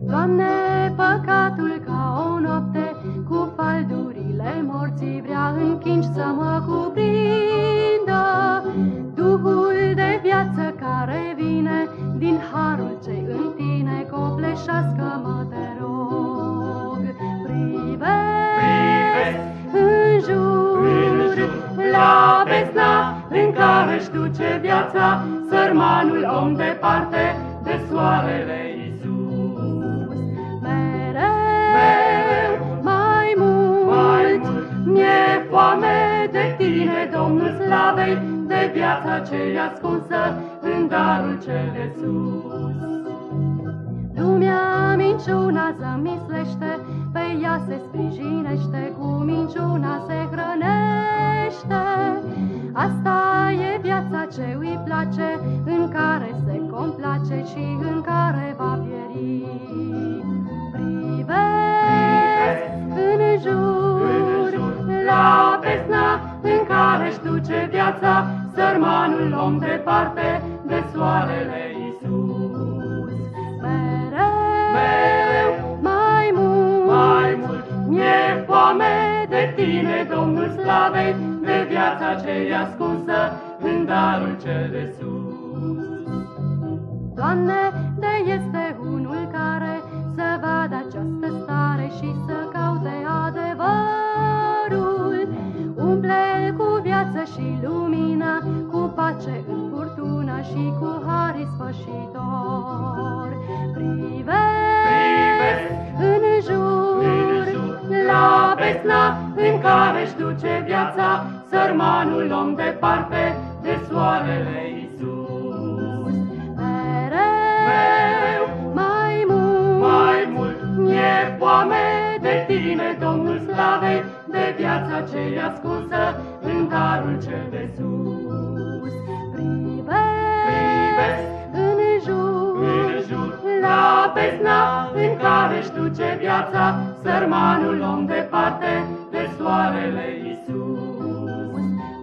Doamne, păcatul ca o noapte, cu faldurile morții vrea în chinci să mă cuprindă. Duhul de viață care vine din harul ce în tine copleșească-mă, te rog. Privesc în jur, în jur, la vesna în care își duce viața, sărmanul om departe de soarele slavei, de viața ce e ascunsă în darul cel de sus. Lumea minciuna zămislește, pe ea se sprijinește, cu minciuna se hrănește. Asta e viața ce îi place, în care se complace și în își duce viața, sărmanul om departe de soarele Iisus. mereu, Mereu, mai mult, mai mult, mi-e foame de tine, Domnul slavei, de viața ce e ascunsă în darul cel de sus. Doamne, cu pace în furtună și cu har ispășitor. Privesc, Privesc în jur, în jur, la vesna în care își duce viața, sărmanul om departe de soarele Iisus. mereu, Mereu, mai mult, mai mult, mi-e foame de tine, Domnul slavei, de viața ce e ascunsă în darul cel de sus. La vesna în care își duce viața, sărmanul om departe de soarele Iisus.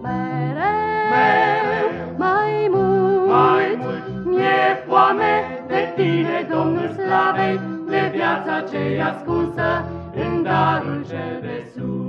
mereu, Mereu, mai mult, mai mult, mi-e foame de tine, Domnul slavei, de viața ce e ascunsă în darul cel de sus.